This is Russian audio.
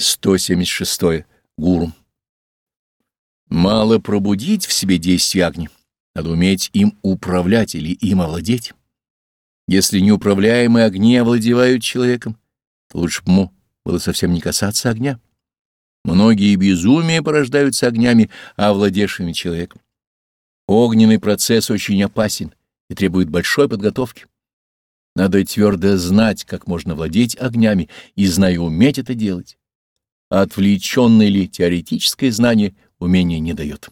176. Гуру. Мало пробудить в себе действие огня, надо уметь им управлять или им овладеть. Если неуправляемые огни овладевают человеком, то лучше бы ему было совсем не касаться огня. Многие безумия порождаются огнями, овладевшими человеком. Огненный процесс очень опасен и требует большой подготовки. Надо твердо знать, как можно владеть огнями, и, зная уметь это делать отвлеченное ли теоретическое знание умения не дает.